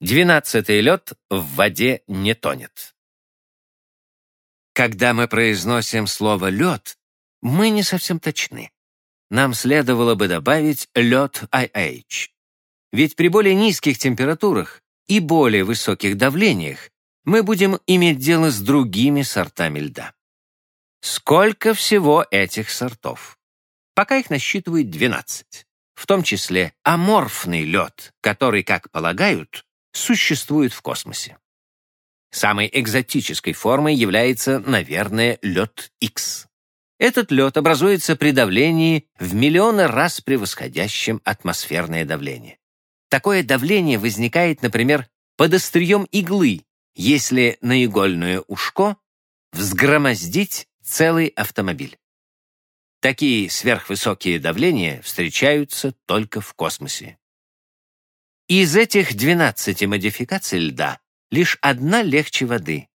Двенадцатый лед в воде не тонет. Когда мы произносим слово «лед», мы не совсем точны. Нам следовало бы добавить лед IH. Ведь при более низких температурах и более высоких давлениях мы будем иметь дело с другими сортами льда. Сколько всего этих сортов? Пока их насчитывают 12, в том числе аморфный лед, который, как полагают, существует в космосе. Самой экзотической формой является, наверное, лед X. Этот лед образуется при давлении в миллионы раз превосходящем атмосферное давление. Такое давление возникает, например, под острием иглы, если на игольное ушко взгромоздить целый автомобиль. Такие сверхвысокие давления встречаются только в космосе. Из этих 12 модификаций льда лишь одна легче воды.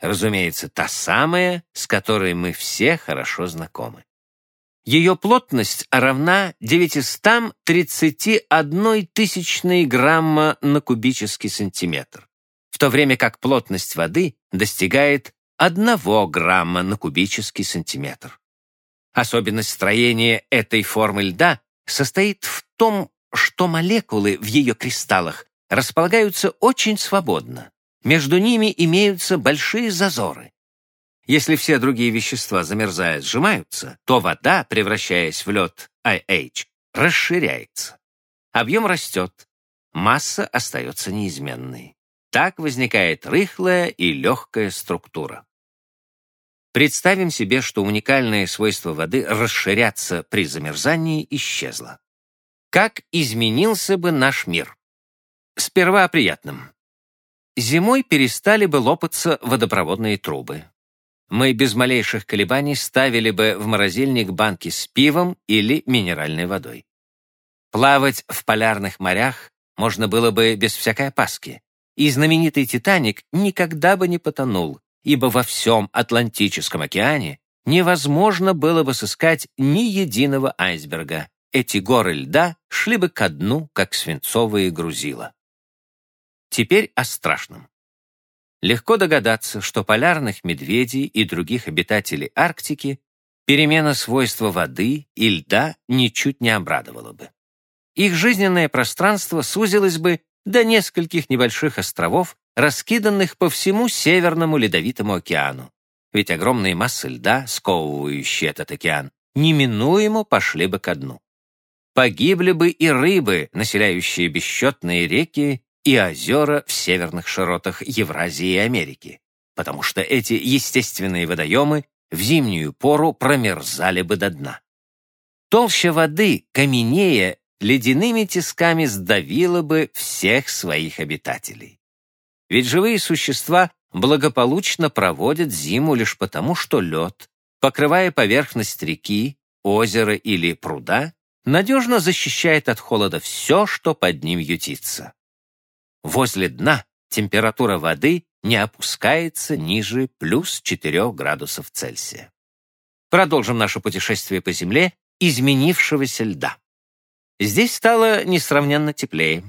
Разумеется, та самая, с которой мы все хорошо знакомы. Ее плотность равна 931 тысячной грамма на кубический сантиметр, в то время как плотность воды достигает 1 грамма на кубический сантиметр. Особенность строения этой формы льда состоит в том, что молекулы в ее кристаллах располагаются очень свободно. Между ними имеются большие зазоры. Если все другие вещества, замерзая, сжимаются, то вода, превращаясь в лед IH, расширяется. Объем растет, масса остается неизменной. Так возникает рыхлая и легкая структура. Представим себе, что уникальное свойство воды расширяться при замерзании исчезло. Как изменился бы наш мир? Сперва о приятном. Зимой перестали бы лопаться водопроводные трубы. Мы без малейших колебаний ставили бы в морозильник банки с пивом или минеральной водой. Плавать в полярных морях можно было бы без всякой опаски, и знаменитый «Титаник» никогда бы не потонул, ибо во всем Атлантическом океане невозможно было бы сыскать ни единого айсберга, эти горы льда шли бы ко дну, как свинцовые грузила. Теперь о страшном. Легко догадаться, что полярных медведей и других обитателей Арктики перемена свойства воды и льда ничуть не обрадовала бы. Их жизненное пространство сузилось бы до нескольких небольших островов, раскиданных по всему Северному Ледовитому океану. Ведь огромные массы льда, сковывающие этот океан, неминуемо пошли бы ко дну. Погибли бы и рыбы, населяющие бесчетные реки и озера в северных широтах Евразии и Америки, потому что эти естественные водоемы в зимнюю пору промерзали бы до дна. Толща воды, каменея, ледяными тисками сдавила бы всех своих обитателей. Ведь живые существа благополучно проводят зиму лишь потому, что лед, покрывая поверхность реки, озера или пруда, надежно защищает от холода все, что под ним ютится. Возле дна температура воды не опускается ниже плюс 4 градусов Цельсия. Продолжим наше путешествие по Земле изменившегося льда. Здесь стало несравненно теплее.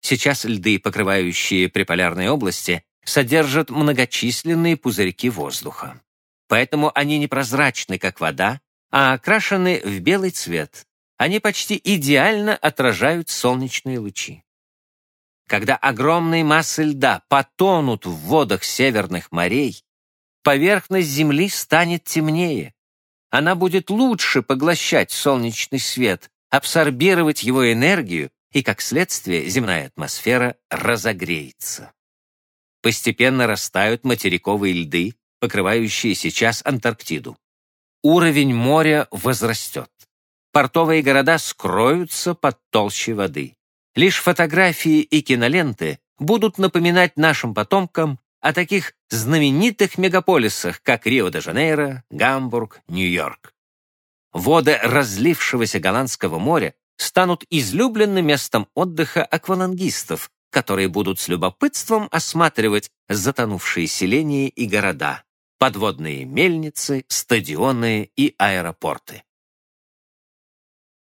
Сейчас льды, покрывающие приполярные области, содержат многочисленные пузырьки воздуха. Поэтому они непрозрачны, как вода, а окрашены в белый цвет, они почти идеально отражают солнечные лучи. Когда огромные массы льда потонут в водах северных морей, поверхность Земли станет темнее. Она будет лучше поглощать солнечный свет, абсорбировать его энергию, и, как следствие, земная атмосфера разогреется. Постепенно растают материковые льды, покрывающие сейчас Антарктиду. Уровень моря возрастет портовые города скроются под толщей воды. Лишь фотографии и киноленты будут напоминать нашим потомкам о таких знаменитых мегаполисах, как Рио-де-Жанейро, Гамбург, Нью-Йорк. Воды разлившегося Голландского моря станут излюбленным местом отдыха аквалангистов, которые будут с любопытством осматривать затонувшие селения и города, подводные мельницы, стадионы и аэропорты.